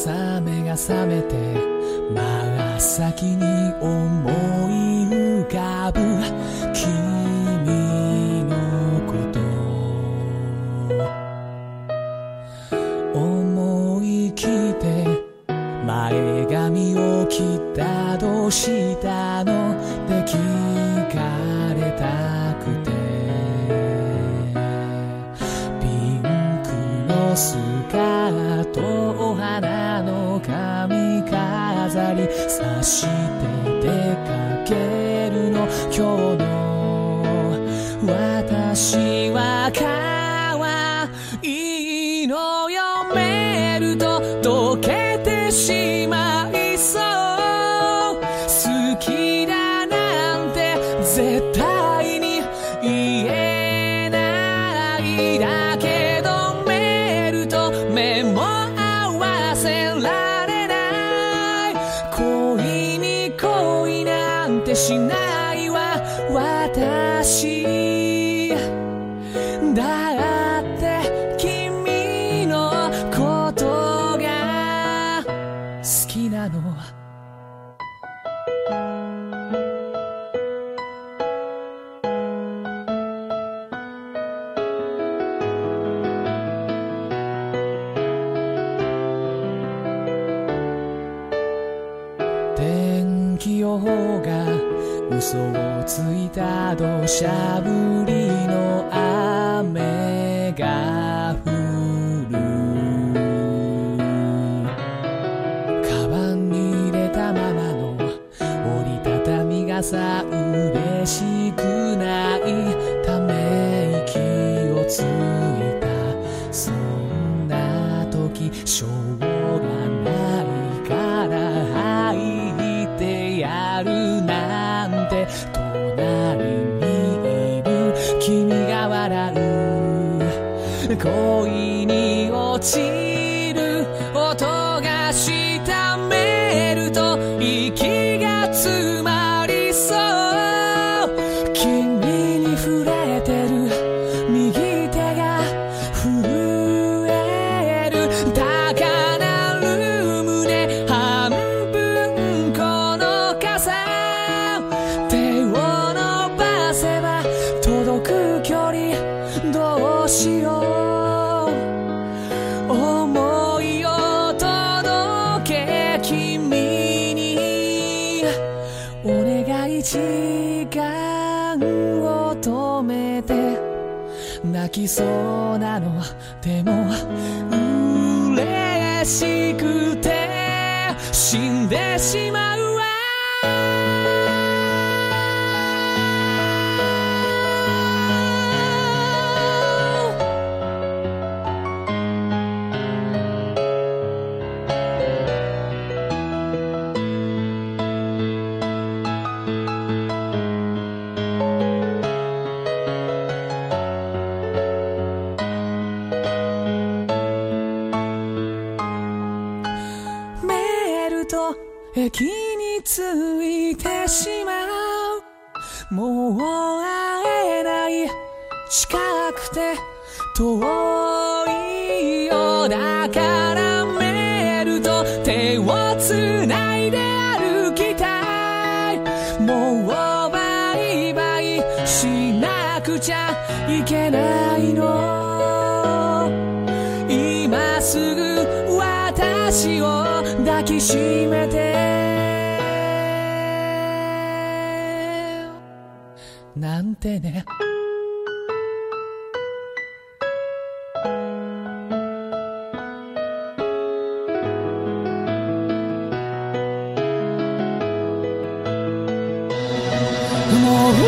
朝目が覚めて真っ先に思い浮かぶ君のこと。思い切って前髪を切ったどうしたの？って聞かれたくて。ピンクのスカートお花の髪飾りさして出かけるの今日の私は可愛いのよメールと溶けてしまうしないわ私。だって君のことが好きなの。天気予報が嘘をついた土砂降りの雨が降る。カバンに入れたままの折りたたみ傘嬉しくない。ため息をついた。そんな時隣にいる君が笑う。恋に落ちる音がしためると息が詰まりそう。しよう思いを届け君にお願い時間を止めて泣きそうなのでも嬉しくて死んでしまう駅に着いてしまうもう会えない近くて遠いよ。だからメールと手をつないで歩きたい。もうバイバイしなくちゃいけないの。今すぐ私を抱きしめて。なんてね。もう